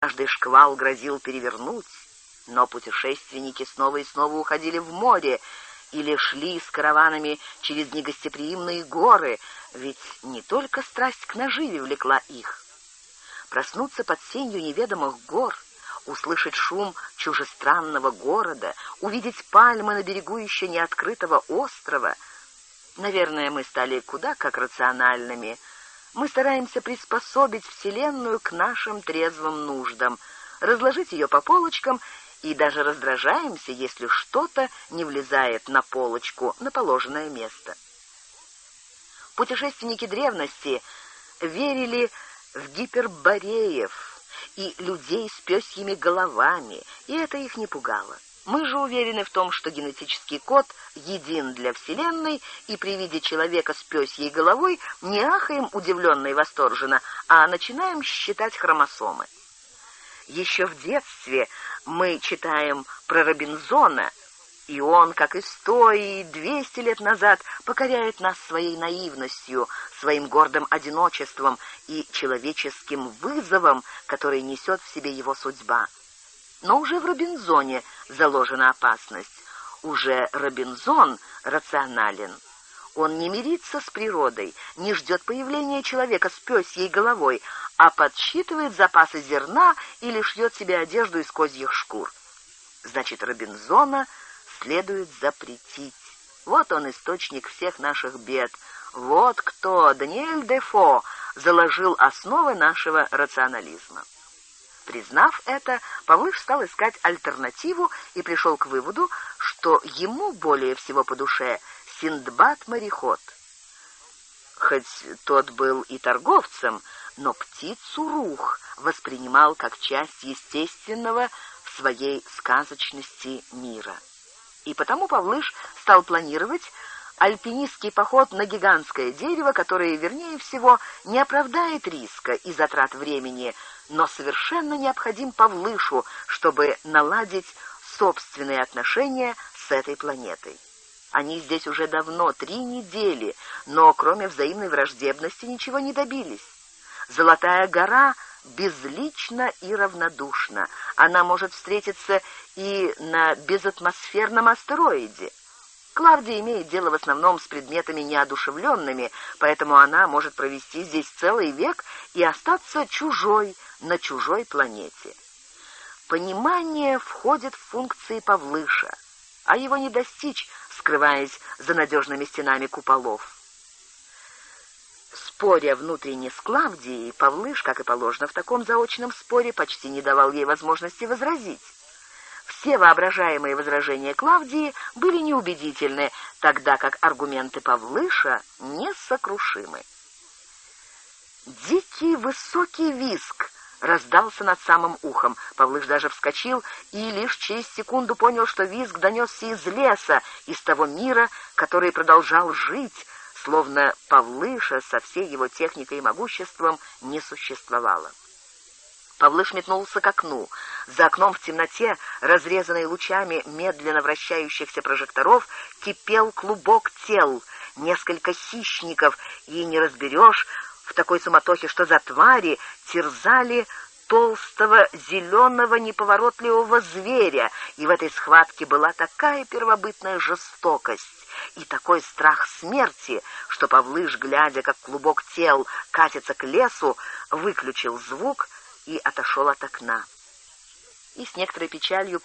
Каждый шквал грозил перевернуть, но путешественники снова и снова уходили в море или шли с караванами через негостеприимные горы, ведь не только страсть к наживе влекла их. Проснуться под сенью неведомых гор, услышать шум чужестранного города, увидеть пальмы на берегу еще не открытого острова. Наверное, мы стали куда как рациональными. Мы стараемся приспособить Вселенную к нашим трезвым нуждам, разложить ее по полочкам и даже раздражаемся, если что-то не влезает на полочку, на положенное место. Путешественники древности верили в гипербореев и людей с пёсьими головами, и это их не пугало. Мы же уверены в том, что генетический код един для Вселенной, и при виде человека с пёсьей головой не ахаем удивленно и восторженно, а начинаем считать хромосомы. Еще в детстве мы читаем про Робинзона, и он, как и сто и двести лет назад, покоряет нас своей наивностью, своим гордым одиночеством и человеческим вызовом, который несет в себе его судьба. Но уже в Робинзоне заложена опасность. Уже Робинзон рационален. Он не мирится с природой, не ждет появления человека с пёсьей головой, а подсчитывает запасы зерна или шьет себе одежду из козьих шкур. Значит, Робинзона следует запретить. Вот он источник всех наших бед. Вот кто, Даниэль Дефо, заложил основы нашего рационализма. Признав это, Павлыш стал искать альтернативу и пришел к выводу, что ему более всего по душе Синдбад-мореход. Хоть тот был и торговцем, но птицу рух воспринимал как часть естественного в своей сказочности мира. И потому Павлыш стал планировать альпинистский поход на гигантское дерево, которое, вернее всего, не оправдает риска и затрат времени, но совершенно необходим Павлышу, чтобы наладить собственные отношения с этой планетой. Они здесь уже давно, три недели, но кроме взаимной враждебности ничего не добились. Золотая гора безлична и равнодушна. Она может встретиться и на безатмосферном астероиде. Клавдия имеет дело в основном с предметами неодушевленными, поэтому она может провести здесь целый век и остаться чужой на чужой планете. Понимание входит в функции Павлыша, а его не достичь, скрываясь за надежными стенами куполов. Споря внутренне с Клавдией, Павлыш, как и положено в таком заочном споре, почти не давал ей возможности возразить. Все воображаемые возражения Клавдии были неубедительны, тогда как аргументы Павлыша несокрушимы. Дикий высокий виск раздался над самым ухом. Павлыш даже вскочил и лишь через секунду понял, что визг донесся из леса, из того мира, который продолжал жить, словно Павлыша со всей его техникой и могуществом не существовало. Павлыш метнулся к окну. За окном в темноте, разрезанной лучами медленно вращающихся прожекторов, кипел клубок тел, несколько хищников, и не разберешь в такой суматохе, что за твари терзали толстого, зеленого, неповоротливого зверя, и в этой схватке была такая первобытная жестокость и такой страх смерти, что Павлыш, глядя, как клубок тел катится к лесу, выключил звук и отошел от окна. И с некоторой печалью